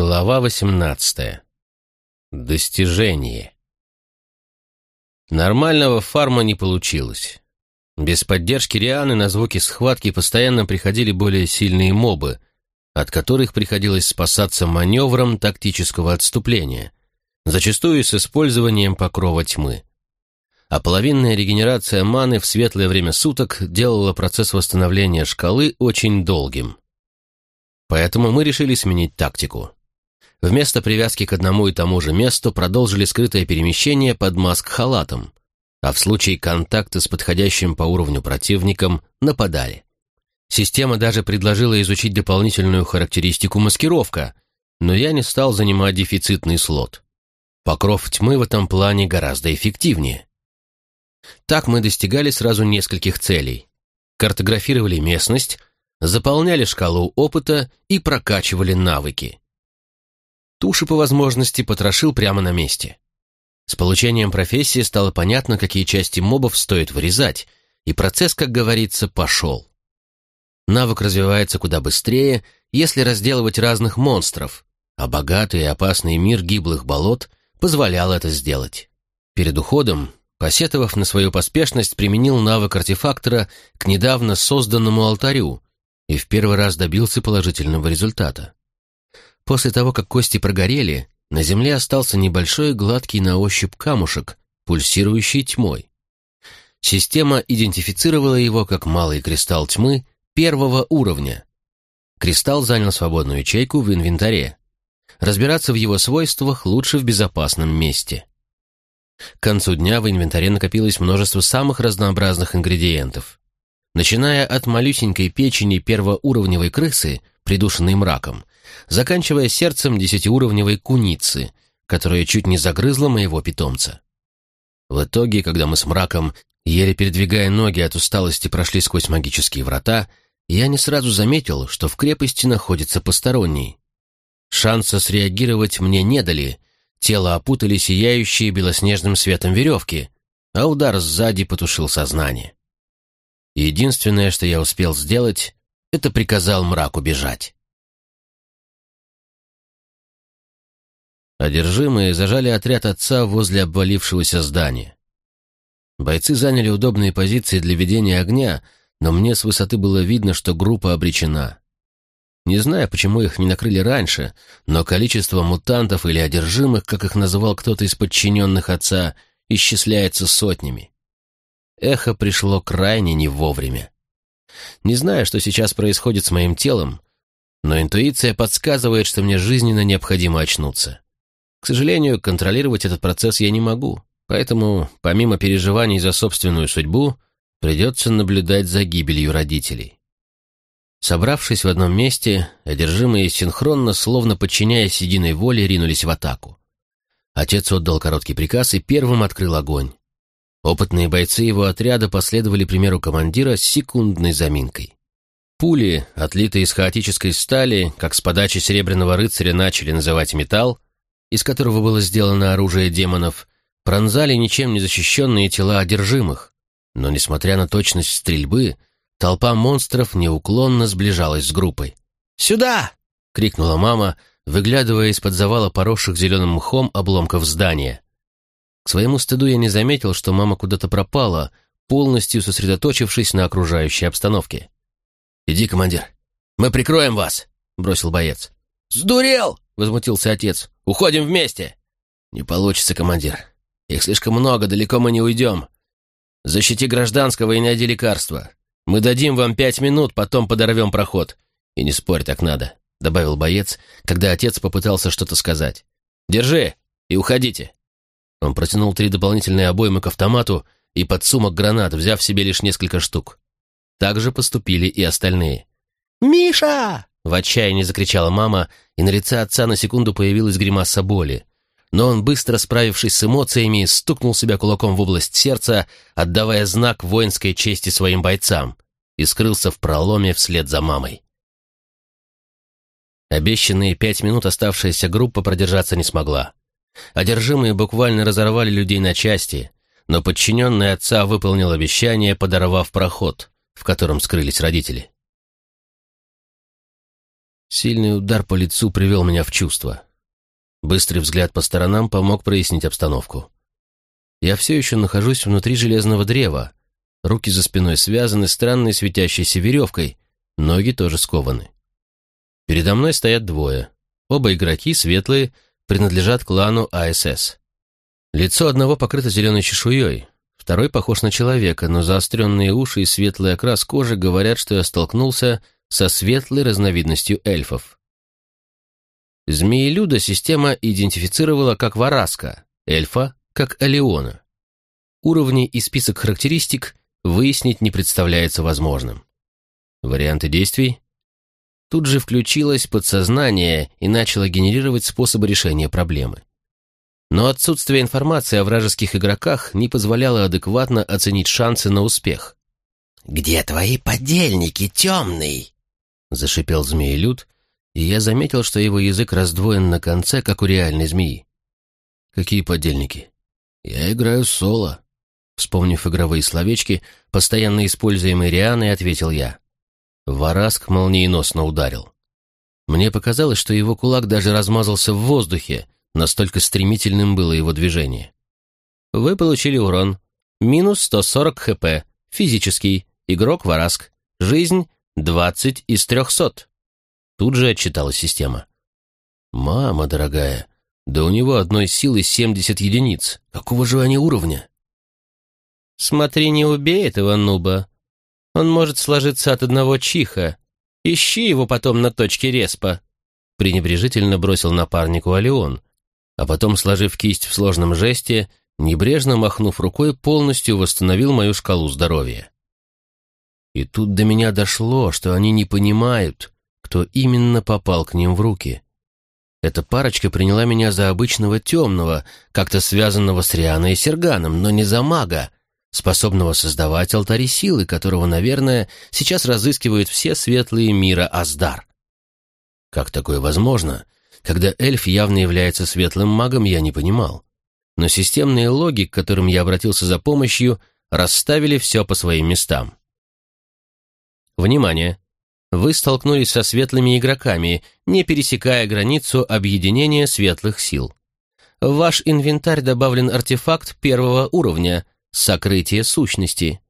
Глава 18. Достижение. Нормального фарма не получилось. Без поддержки Рианы на звуки схватки постоянно приходили более сильные мобы, от которых приходилось спасаться маневром тактического отступления, зачастую с использованием покрова тьмы. А половинная регенерация маны в светлое время суток делала процесс восстановления шкалы очень долгим. Поэтому мы решили сменить тактику. Вместо привязки к одному и тому же месту продолжили скрытое перемещение под маск-халатом, а в случае контакта с подходящим по уровню противником нападали. Система даже предложила изучить дополнительную характеристику маскировка, но я не стал занимать дефицитный слот. Покров тьмы в этом плане гораздо эффективнее. Так мы достигали сразу нескольких целей. Картографировали местность, заполняли шкалу опыта и прокачивали навыки. Туши по возможности потрошил прямо на месте. С получением профессии стало понятно, какие части мобов стоит вырезать, и процесс, как говорится, пошел. Навык развивается куда быстрее, если разделывать разных монстров, а богатый и опасный мир гиблых болот позволял это сделать. Перед уходом, посетовав на свою поспешность, применил навык артефактора к недавно созданному алтарю и в первый раз добился положительного результата. После того, как кости прогорели, на земле остался небольшой гладкий на ощупь камушек, пульсирующий тьмой. Система идентифицировала его как малый кристалл тьмы первого уровня. Кристалл занял свободную ячейку в инвентаре. Разбираться в его свойствах лучше в безопасном месте. К концу дня в инвентаре накопилось множество самых разнообразных ингредиентов. Начиная от малюсенькой печени первоуровневой крысы, придушенной мраком, заканчивая сердцем десятиуровневой куницы, которая чуть не загрызла моего питомца. В итоге, когда мы с мраком, еле передвигая ноги от усталости, прошли сквозь магические врата, я не сразу заметил, что в крепости находится посторонний. Шанса среагировать мне не дали, тело опутали сияющие белоснежным светом веревки, а удар сзади потушил сознание. Единственное, что я успел сделать, это приказал мраку бежать. Одержимые зажали отряд отца возле обвалившегося здания. Бойцы заняли удобные позиции для ведения огня, но мне с высоты было видно, что группа обречена. Не знаю, почему их не накрыли раньше, но количество мутантов или одержимых, как их называл кто-то из подчиненных отца, исчисляется сотнями. Эхо пришло крайне не вовремя. Не знаю, что сейчас происходит с моим телом, но интуиция подсказывает, что мне жизненно необходимо очнуться. К сожалению, контролировать этот процесс я не могу, поэтому, помимо переживаний за собственную судьбу, придется наблюдать за гибелью родителей. Собравшись в одном месте, одержимые синхронно, словно подчиняясь единой воле, ринулись в атаку. Отец отдал короткий приказ и первым открыл огонь. Опытные бойцы его отряда последовали примеру командира с секундной заминкой. Пули, отлитые из хаотической стали, как с подачи Серебряного рыцаря начали называть металл, из которого было сделано оружие демонов, пронзали ничем не защищенные тела одержимых, но, несмотря на точность стрельбы, толпа монстров неуклонно сближалась с группой. «Сюда!» — крикнула мама, выглядывая из-под завала поросших зеленым мхом обломков здания. К своему стыду я не заметил, что мама куда-то пропала, полностью сосредоточившись на окружающей обстановке. «Иди, командир, мы прикроем вас!» — бросил боец. «Сдурел!» — возмутился отец. Уходим вместе!» «Не получится, командир. Их слишком много, далеко мы не уйдем. Защити гражданского и найди лекарства. Мы дадим вам пять минут, потом подорвем проход. И не спорь, так надо», — добавил боец, когда отец попытался что-то сказать. «Держи и уходите». Он протянул три дополнительные обоймы к автомату и под сумок гранат, взяв себе лишь несколько штук. Так же поступили и остальные. «Миша!» В отчаянии закричала мама, и на лице отца на секунду появилась гримаса боли. Но он, быстро справившись с эмоциями, стукнул себя кулаком в область сердца, отдавая знак воинской чести своим бойцам, и скрылся в проломе вслед за мамой. Обещанные пять минут оставшаяся группа продержаться не смогла. Одержимые буквально разорвали людей на части, но подчиненный отца выполнил обещание, подорвав проход, в котором скрылись родители. Сильный удар по лицу привел меня в чувство. Быстрый взгляд по сторонам помог прояснить обстановку. Я все еще нахожусь внутри железного древа. Руки за спиной связаны странной светящейся веревкой, ноги тоже скованы. Передо мной стоят двое. Оба игроки, светлые, принадлежат клану АСС. Лицо одного покрыто зеленой чешуей, второй похож на человека, но заостренные уши и светлый окрас кожи говорят, что я столкнулся со светлой разновидностью эльфов. Змеелюда система идентифицировала как Вараска, эльфа — как Алиона. Уровни и список характеристик выяснить не представляется возможным. Варианты действий? Тут же включилось подсознание и начало генерировать способы решения проблемы. Но отсутствие информации о вражеских игроках не позволяло адекватно оценить шансы на успех. «Где твои подельники, темный?» — зашипел змеелюд, и я заметил, что его язык раздвоен на конце, как у реальной змеи. «Какие подельники?» «Я играю соло», — вспомнив игровые словечки, постоянно используемые Рианой, ответил я. Вараск молниеносно ударил. Мне показалось, что его кулак даже размазался в воздухе, настолько стремительным было его движение. Вы получили урон. Минус 140 хп. Физический. Игрок Вараск. Жизнь 20 из 300. Тут же отчиталась система. «Мама дорогая, да у него одной силы 70 единиц. Какого же они уровня?» «Смотри, не убей этого нуба. Он может сложиться от одного чиха. Ищи его потом на точке респа», пренебрежительно бросил напарнику Алион, а потом, сложив кисть в сложном жесте, небрежно махнув рукой, полностью восстановил мою шкалу здоровья. И тут до меня дошло, что они не понимают, кто именно попал к ним в руки. Эта парочка приняла меня за обычного темного, как-то связанного с Рианой и Серганом, но не за мага, способного создавать алтари силы, которого, наверное, сейчас разыскивают все светлые мира Аздар. Как такое возможно? Когда эльф явно является светлым магом, я не понимал. Но системные логи, к которым я обратился за помощью, расставили все по своим местам. Внимание! Вы столкнулись со светлыми игроками, не пересекая границу объединения светлых сил. В ваш инвентарь добавлен артефакт первого уровня — сокрытие сущности.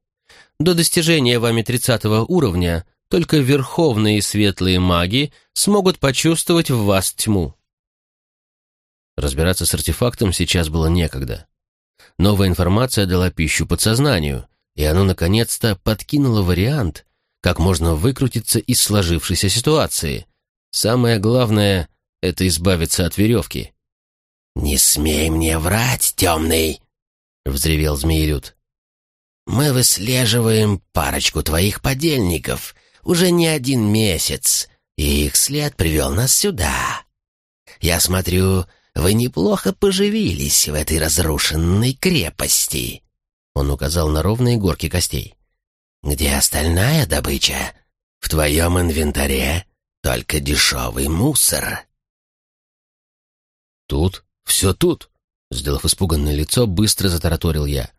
До достижения вами 30 уровня только верховные светлые маги смогут почувствовать в вас тьму. Разбираться с артефактом сейчас было некогда. Новая информация дала пищу подсознанию, и оно наконец-то подкинуло вариант, как можно выкрутиться из сложившейся ситуации. Самое главное — это избавиться от веревки. «Не смей мне врать, темный!» — взревел змеелюд. «Мы выслеживаем парочку твоих подельников уже не один месяц, и их след привел нас сюда. Я смотрю, вы неплохо поживились в этой разрушенной крепости». Он указал на ровные горки костей. «Где остальная добыча? В твоем инвентаре только дешевый мусор». «Тут? Все тут?» Сделав испуганное лицо, быстро затараторил я.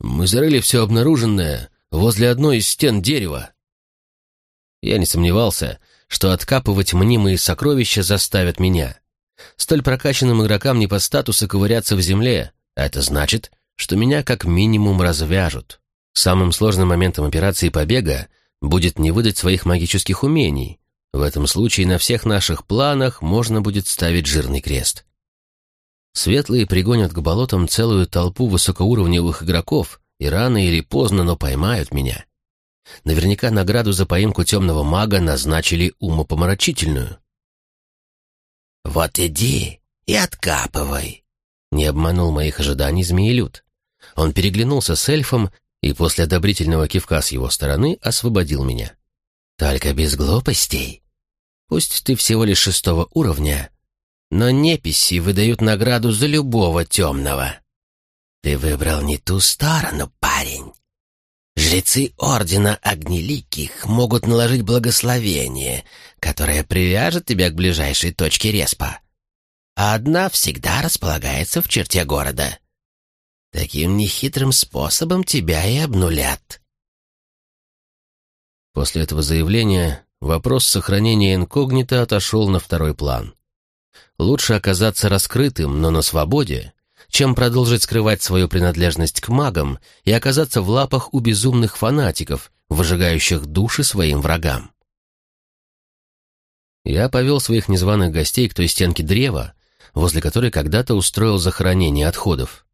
«Мы зарыли все обнаруженное возле одной из стен дерева». Я не сомневался, что откапывать мнимые сокровища заставят меня. Столь прокачанным игрокам не по статусу ковыряться в земле, а это значит, что меня как минимум развяжут. Самым сложным моментом операции побега будет не выдать своих магических умений. В этом случае на всех наших планах можно будет ставить жирный крест. Светлые пригонят к болотам целую толпу высокоуровневых игроков и рано или поздно, но поймают меня. Наверняка награду за поимку темного мага назначили умопомрачительную. «Вот иди и откапывай», — не обманул моих ожиданий змеелюд. Он переглянулся с эльфом и после одобрительного кивка с его стороны освободил меня. «Только без глупостей. Пусть ты всего лишь шестого уровня, но неписи выдают награду за любого темного. Ты выбрал не ту сторону, парень. Жрецы Ордена Огнеликих могут наложить благословение, которое привяжет тебя к ближайшей точке респа. А одна всегда располагается в черте города. Таким нехитрым способом тебя и обнулят. После этого заявления вопрос сохранения инкогнито отошел на второй план. Лучше оказаться раскрытым, но на свободе, чем продолжить скрывать свою принадлежность к магам и оказаться в лапах у безумных фанатиков, выжигающих души своим врагам. Я повел своих незваных гостей к той стенке древа, возле которой когда-то устроил захоронение отходов.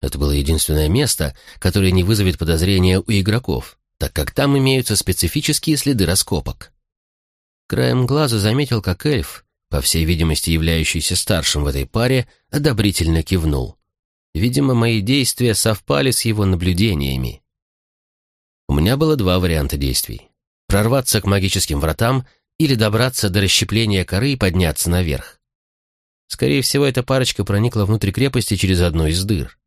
Это было единственное место, которое не вызовет подозрения у игроков, так как там имеются специфические следы раскопок. Краем глаза заметил, как эльф, по всей видимости являющийся старшим в этой паре, одобрительно кивнул. Видимо, мои действия совпали с его наблюдениями. У меня было два варианта действий. Прорваться к магическим вратам или добраться до расщепления коры и подняться наверх. Скорее всего, эта парочка проникла внутрь крепости через одну из дыр.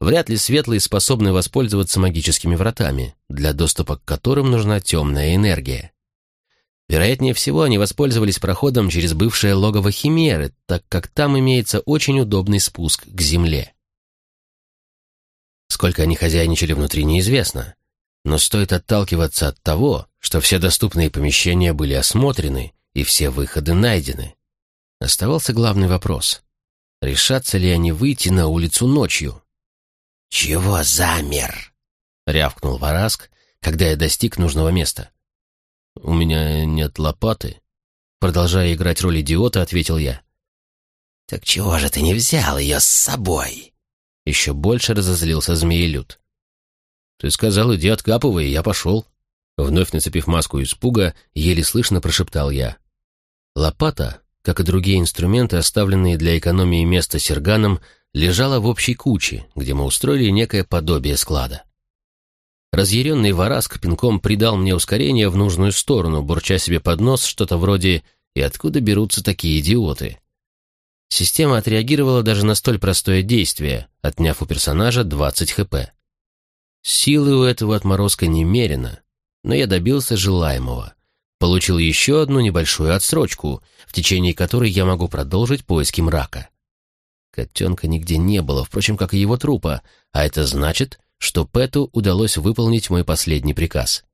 Вряд ли светлые способны воспользоваться магическими вратами, для доступа к которым нужна темная энергия. Вероятнее всего, они воспользовались проходом через бывшее логово Химеры, так как там имеется очень удобный спуск к земле. Сколько они хозяйничали внутри, неизвестно. Но стоит отталкиваться от того, что все доступные помещения были осмотрены и все выходы найдены. Оставался главный вопрос. Решатся ли они выйти на улицу ночью? «Чего замер?» — рявкнул Вараск, когда я достиг нужного места. «У меня нет лопаты», — продолжая играть роль идиота, ответил я. «Так чего же ты не взял ее с собой?» Еще больше разозлился змеелюд. «Ты сказал, иди откапывай, я пошел». Вновь нацепив маску испуга, еле слышно прошептал я. Лопата, как и другие инструменты, оставленные для экономии места серганом, лежала в общей куче, где мы устроили некое подобие склада. Разъяренный Вараск пинком придал мне ускорение в нужную сторону, бурча себе под нос что-то вроде «И откуда берутся такие идиоты?». Система отреагировала даже на столь простое действие, отняв у персонажа 20 хп. Силы у этого отморозка немерено, но я добился желаемого. Получил еще одну небольшую отсрочку, в течение которой я могу продолжить поиски мрака. Котенка нигде не было, впрочем, как и его трупа, а это значит, что Пэту удалось выполнить мой последний приказ.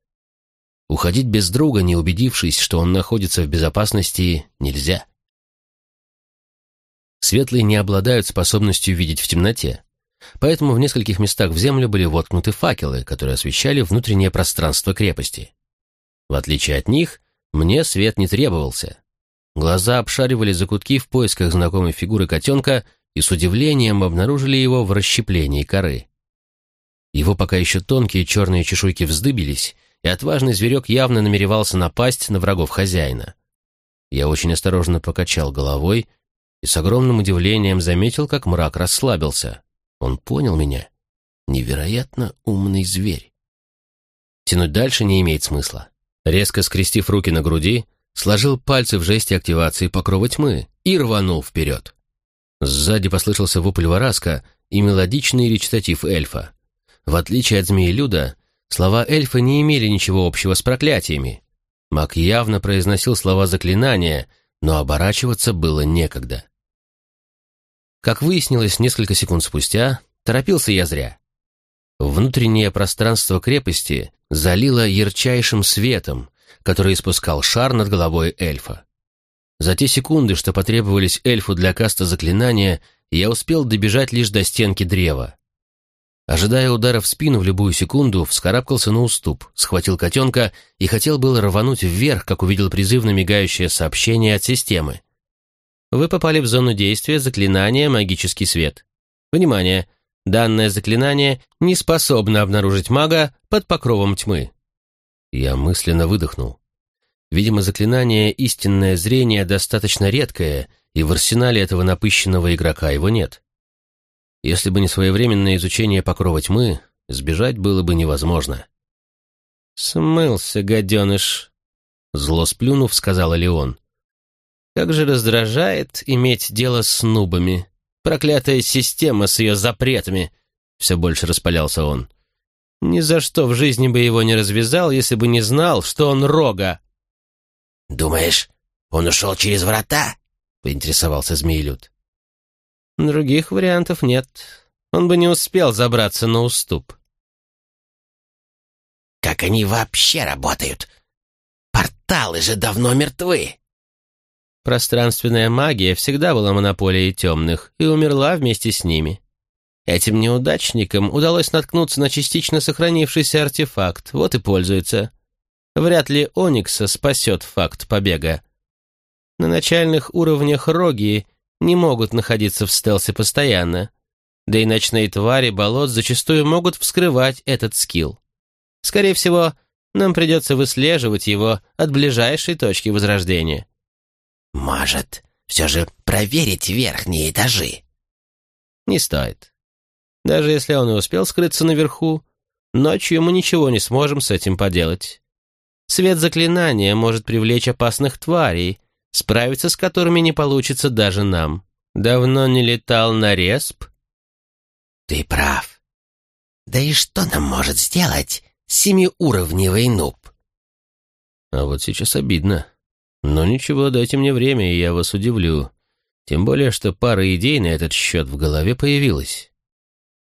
Уходить без друга, не убедившись, что он находится в безопасности, нельзя. Светлые не обладают способностью видеть в темноте, поэтому в нескольких местах в землю были воткнуты факелы, которые освещали внутреннее пространство крепости. В отличие от них, мне свет не требовался. Глаза обшаривали закутки в поисках знакомой фигуры котенка и с удивлением обнаружили его в расщеплении коры. Его пока еще тонкие черные чешуйки вздыбились, и отважный зверек явно намеревался напасть на врагов хозяина. Я очень осторожно покачал головой и с огромным удивлением заметил, как мрак расслабился. Он понял меня. Невероятно умный зверь. Тянуть дальше не имеет смысла. Резко скрестив руки на груди, сложил пальцы в жесте активации покрова тьмы и рванул вперед. Сзади послышался вопль Вараска и мелодичный речитатив эльфа. В отличие от змеи-люда, слова эльфа не имели ничего общего с проклятиями. Маг явно произносил слова заклинания, но оборачиваться было некогда. Как выяснилось несколько секунд спустя, торопился я зря. Внутреннее пространство крепости залило ярчайшим светом, который испускал шар над головой эльфа. За те секунды, что потребовались эльфу для каста заклинания, я успел добежать лишь до стенки древа. Ожидая удара в спину в любую секунду, вскарабкался на уступ, схватил котенка и хотел было рвануть вверх, как увидел призывно мигающее сообщение от системы. Вы попали в зону действия заклинания «Магический свет». Внимание! Данное заклинание не способно обнаружить мага под покровом тьмы. Я мысленно выдохнул. Видимо, заклинание «Истинное зрение» достаточно редкое, и в арсенале этого напыщенного игрока его нет. Если бы не своевременное изучение покрова тьмы, сбежать было бы невозможно. «Смылся, гаденыш!» Зло сплюнув, сказала Леон. «Как же раздражает иметь дело с нубами. Проклятая система с ее запретами!» Все больше распалялся он. «Ни за что в жизни бы его не развязал, если бы не знал, что он рога!» «Думаешь, он ушел через врата?» — поинтересовался Змеилюд. Других вариантов нет. Он бы не успел забраться на уступ. Как они вообще работают? кристаллы же давно мертвы. Пространственная магия всегда была монополией темных и умерла вместе с ними. Этим неудачникам удалось наткнуться на частично сохранившийся артефакт, вот и пользуются. Вряд ли Оникса спасет факт побега. На начальных уровнях роги не могут находиться в стелсе постоянно, да и ночные твари болот зачастую могут вскрывать этот скилл. Скорее всего, нам придется выслеживать его от ближайшей точки возрождения. «Может, все же проверить верхние этажи?» «Не стоит. Даже если он и успел скрыться наверху, ночью мы ничего не сможем с этим поделать. Свет заклинания может привлечь опасных тварей, справиться с которыми не получится даже нам. Давно не летал на респ?» «Ты прав. Да и что нам может сделать семиуровневый нуб?» «А вот сейчас обидно. Но ничего, дайте мне время, и я вас удивлю. Тем более, что пара идей на этот счет в голове появилась.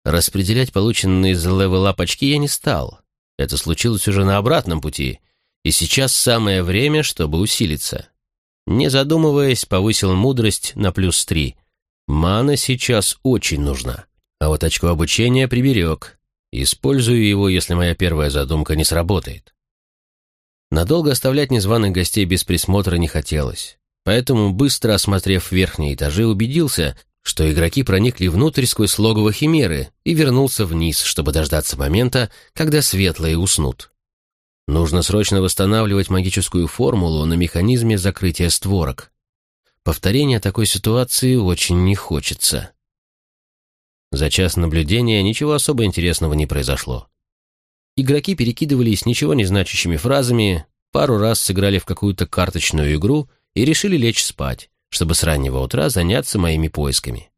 Распределять полученные из level up очки я не стал. Это случилось уже на обратном пути, и сейчас самое время, чтобы усилиться. Не задумываясь, повысил мудрость на плюс три. Мана сейчас очень нужна. А вот очко обучения приберег. Использую его, если моя первая задумка не сработает. Надолго оставлять незваных гостей без присмотра не хотелось, поэтому, быстро осмотрев верхние этажи, убедился, что игроки проникли внутрь сквозь логово Химеры и вернулся вниз, чтобы дождаться момента, когда светлые уснут. Нужно срочно восстанавливать магическую формулу на механизме закрытия створок. Повторения такой ситуации очень не хочется. За час наблюдения ничего особо интересного не произошло. Игроки перекидывались ничего не значащими фразами, пару раз сыграли в какую-то карточную игру и решили лечь спать, чтобы с раннего утра заняться моими поисками.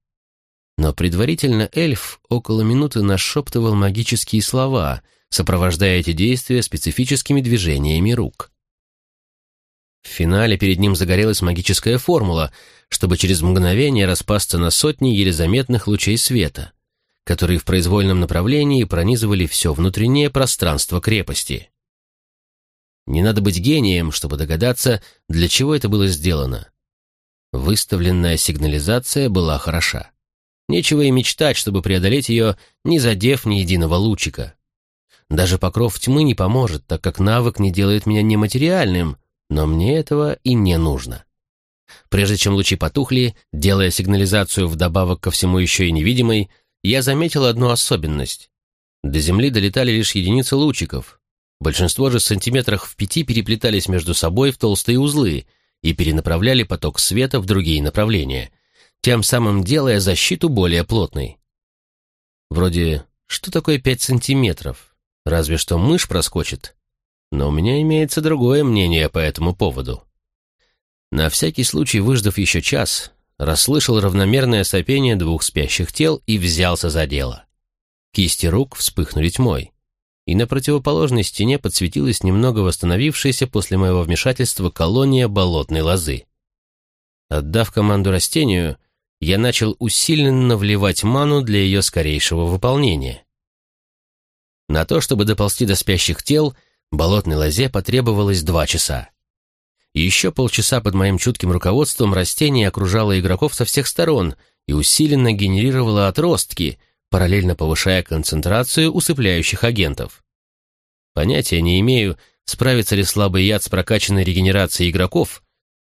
Но предварительно эльф около минуты нашептывал магические слова, сопровождая эти действия специфическими движениями рук. В финале перед ним загорелась магическая формула, чтобы через мгновение распасться на сотни еле заметных лучей света, которые в произвольном направлении пронизывали все внутреннее пространство крепости. Не надо быть гением, чтобы догадаться, для чего это было сделано. Выставленная сигнализация была хороша. Нечего и мечтать, чтобы преодолеть ее, не задев ни единого лучика. Даже покров тьмы не поможет, так как навык не делает меня нематериальным, но мне этого и не нужно. Прежде чем лучи потухли, делая сигнализацию вдобавок ко всему еще и невидимой, я заметил одну особенность. До Земли долетали лишь единицы лучиков. Большинство же сантиметрах в пяти переплетались между собой в толстые узлы и перенаправляли поток света в другие направления, тем самым делая защиту более плотной. Вроде, что такое пять сантиметров? Разве что мышь проскочит. Но у меня имеется другое мнение по этому поводу. На всякий случай, выждав еще час, расслышал равномерное сопение двух спящих тел и взялся за дело. Кисти рук вспыхнули тьмой, и на противоположной стене подсветилась немного восстановившаяся после моего вмешательства колония болотной лозы. Отдав команду растению, я начал усиленно вливать ману для ее скорейшего выполнения. На то, чтобы доползти до спящих тел, болотной лозе потребовалось два часа. Еще полчаса под моим чутким руководством растение окружало игроков со всех сторон и усиленно генерировало отростки, параллельно повышая концентрацию усыпляющих агентов. Понятия не имею, справится ли слабый яд с прокачанной регенерацией игроков,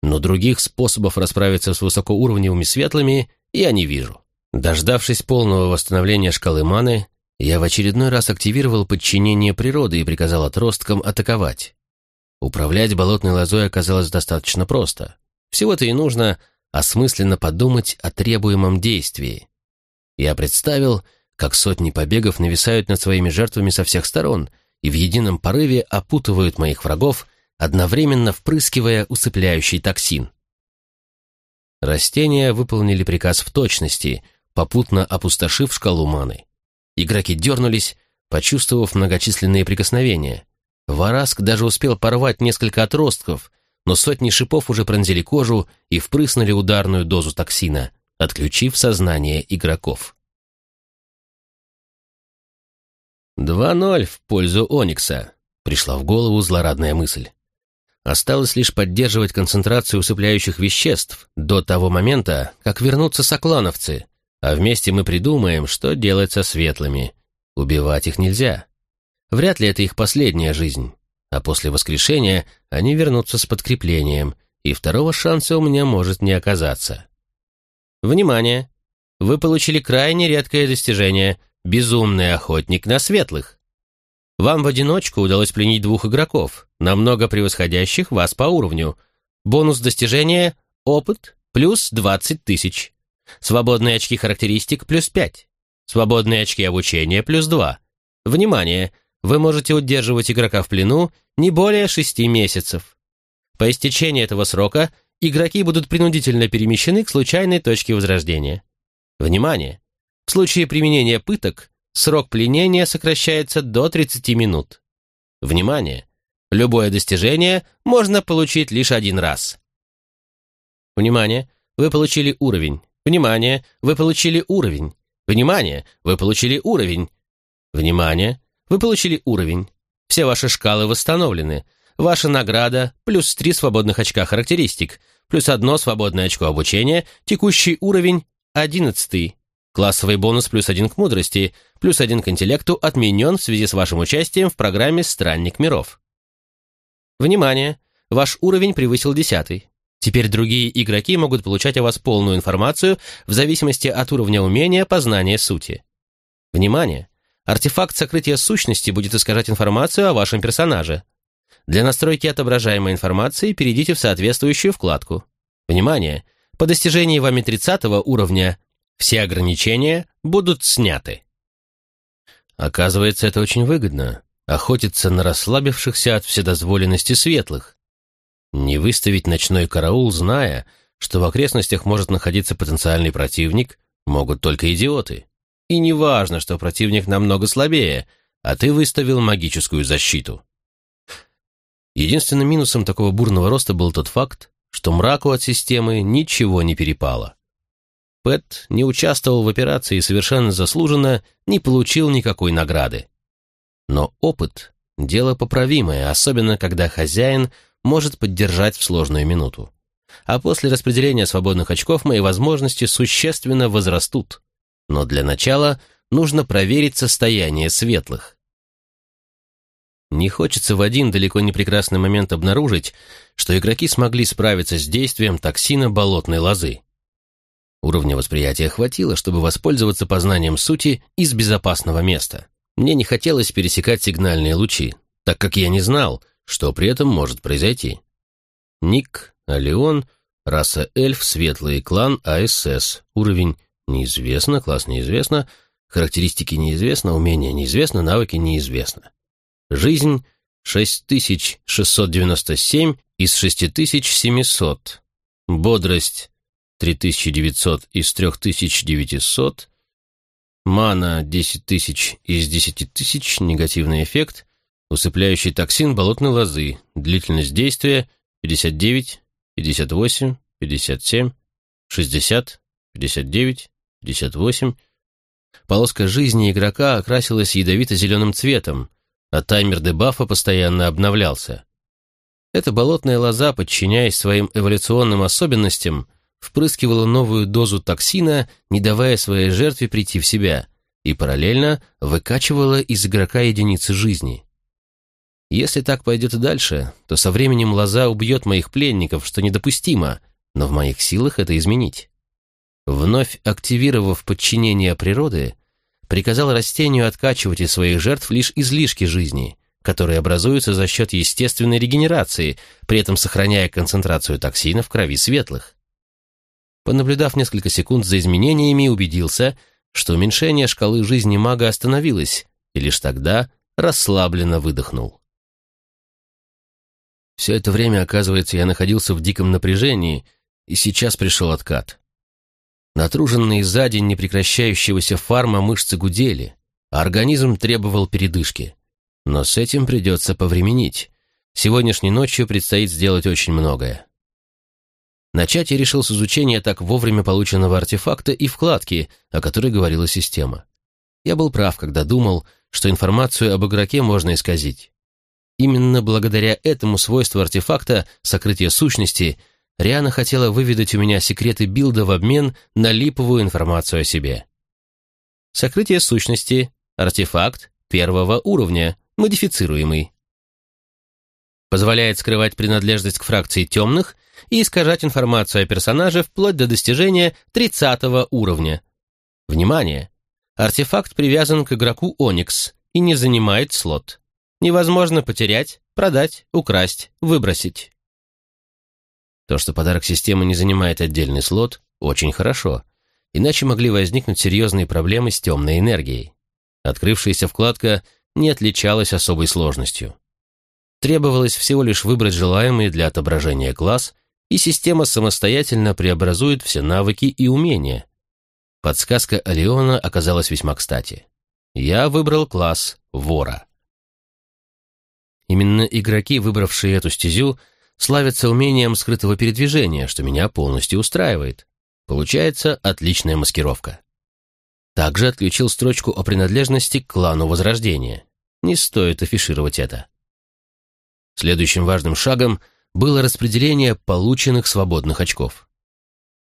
но других способов расправиться с высокоуровневыми светлыми я не вижу. Дождавшись полного восстановления шкалы маны, я в очередной раз активировал подчинение природы и приказал отросткам атаковать. Управлять болотной лозой оказалось достаточно просто. Всего-то и нужно осмысленно подумать о требуемом действии. Я представил, как сотни побегов нависают над своими жертвами со всех сторон и в едином порыве опутывают моих врагов, одновременно впрыскивая усыпляющий токсин. Растения выполнили приказ в точности, попутно опустошив шкалу маны. Игроки дернулись, почувствовав многочисленные прикосновения. Вараск даже успел порвать несколько отростков, но сотни шипов уже пронзили кожу и впрыснули ударную дозу токсина, отключив сознание игроков. 2-0 в пользу Оникса, пришла в голову злорадная мысль. Осталось лишь поддерживать концентрацию усыпляющих веществ до того момента, как вернутся соклановцы, а вместе мы придумаем, что делать со светлыми. Убивать их нельзя. Вряд ли это их последняя жизнь, а после воскрешения они вернутся с подкреплением, и второго шанса у меня может не оказаться. Внимание! Вы получили крайне редкое достижение «Безумный охотник на светлых». Вам в одиночку удалось пленить двух игроков, намного превосходящих вас по уровню. Бонус достижения – опыт плюс 20 тысяч. Свободные очки характеристик плюс 5. Свободные очки обучения плюс 2. Внимание! Вы можете удерживать игрока в плену не более 6 месяцев. По истечении этого срока игроки будут принудительно перемещены к случайной точке возрождения. Внимание! В случае применения пыток срок пленения сокращается до 30 минут. Внимание! Любое достижение можно получить лишь один раз. Внимание! Вы получили уровень. Внимание! Вы получили уровень. Внимание! Вы получили уровень. Внимание! Вы получили уровень. Все ваши шкалы восстановлены. Ваша награда плюс три свободных очка характеристик, плюс одно свободное очко обучения, текущий уровень одиннадцатый. Классовый бонус плюс один к мудрости, плюс один к интеллекту отменен в связи с вашим участием в программе «Странник миров». Внимание! Ваш уровень превысил десятый. Теперь другие игроки могут получать о вас полную информацию в зависимости от уровня умения познания сути. Внимание! Артефакт сокрытия сущности будет искажать информацию о вашем персонаже. Для настройки отображаемой информации перейдите в соответствующую вкладку. Внимание! По достижении вами 30 уровня все ограничения будут сняты. Оказывается, это очень выгодно – охотиться на расслабившихся от вседозволенности светлых. Не выставить ночной караул, зная, что в окрестностях может находиться потенциальный противник, могут только идиоты. И не важно, что противник намного слабее, а ты выставил магическую защиту. Единственным минусом такого бурного роста был тот факт, что мраку от системы ничего не перепало. Пэт не участвовал в операции и совершенно заслуженно не получил никакой награды. Но опыт – дело поправимое, особенно когда хозяин может поддержать в сложную минуту. А после распределения свободных очков мои возможности существенно возрастут. Но для начала нужно проверить состояние светлых. Не хочется в один далеко не прекрасный момент обнаружить, что игроки смогли справиться с действием токсина болотной лозы. Уровня восприятия хватило, чтобы воспользоваться познанием сути из безопасного места. Мне не хотелось пересекать сигнальные лучи, так как я не знал, что при этом может произойти. Ник, Алион, раса эльф, светлый клан, АСС, уровень неизвестно, класс неизвестно, характеристики неизвестно, умения неизвестно, навыки неизвестно. Жизнь 6697 из 6700. Бодрость 3900 из 3900, мана 10 тысяч из 10 тысяч, негативный эффект, усыпляющий токсин болотной лозы, длительность действия 59, 58, 57, 60, 59, 58. Полоска жизни игрока окрасилась ядовито-зеленым цветом, а таймер дебафа постоянно обновлялся. Эта болотная лоза, подчиняясь своим эволюционным особенностям, впрыскивала новую дозу токсина, не давая своей жертве прийти в себя, и параллельно выкачивала из игрока единицы жизни. Если так пойдет и дальше, то со временем лоза убьет моих пленников, что недопустимо, но в моих силах это изменить. Вновь активировав подчинение природы, приказал растению откачивать из своих жертв лишь излишки жизни, которые образуются за счет естественной регенерации, при этом сохраняя концентрацию токсина в крови светлых. Понаблюдав несколько секунд за изменениями, убедился, что уменьшение шкалы жизни мага остановилось, и лишь тогда расслабленно выдохнул. Все это время, оказывается, я находился в диком напряжении, и сейчас пришел откат. Натруженные за день непрекращающегося фарма мышцы гудели, а организм требовал передышки. Но с этим придется повременить. Сегодняшней ночью предстоит сделать очень многое. Начать я решил с изучения так вовремя полученного артефакта и вкладки, о которой говорила система. Я был прав, когда думал, что информацию об игроке можно исказить. Именно благодаря этому свойству артефакта сокрытия сущности Риана хотела выведать у меня секреты билда в обмен на липовую информацию о себе. Сокрытие сущности – артефакт первого уровня, модифицируемый. Позволяет скрывать принадлежность к фракции темных и искажать информацию о персонаже вплоть до достижения 30 уровня. Внимание! Артефакт привязан к игроку Оникс и не занимает слот. Невозможно потерять, продать, украсть, выбросить. То, что подарок системы не занимает отдельный слот, очень хорошо, иначе могли возникнуть серьезные проблемы с темной энергией. Открывшаяся вкладка не отличалась особой сложностью. Требовалось всего лишь выбрать желаемый для отображения класс, и система самостоятельно преобразует все навыки и умения. Подсказка Алиона оказалась весьма кстати. Я выбрал класс вора. Именно игроки, выбравшие эту стезю, славятся умением скрытого передвижения, что меня полностью устраивает. Получается отличная маскировка. Также отключил строчку о принадлежности к клану Возрождения. Не стоит афишировать это. Следующим важным шагом было распределение полученных свободных очков.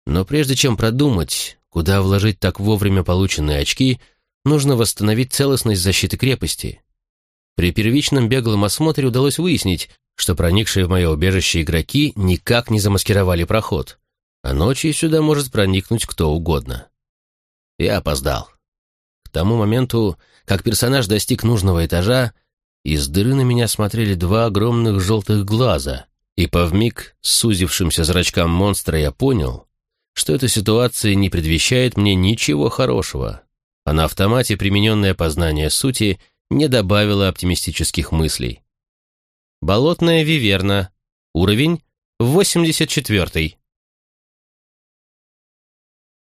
Но прежде чем продумать, куда вложить так вовремя полученные очки, нужно восстановить целостность защиты крепости, при первичном беглом осмотре удалось выяснить, что проникшие в мое убежище игроки никак не замаскировали проход, а ночью сюда может проникнуть кто угодно. Я опоздал. К тому моменту, как персонаж достиг нужного этажа, из дыры на меня смотрели два огромных желтых глаза, и по вмиг сузившимся зрачкам монстра я понял, что эта ситуация не предвещает мне ничего хорошего, а на автомате примененное познание сути — не добавила оптимистических мыслей. Болотная виверна. Уровень 84.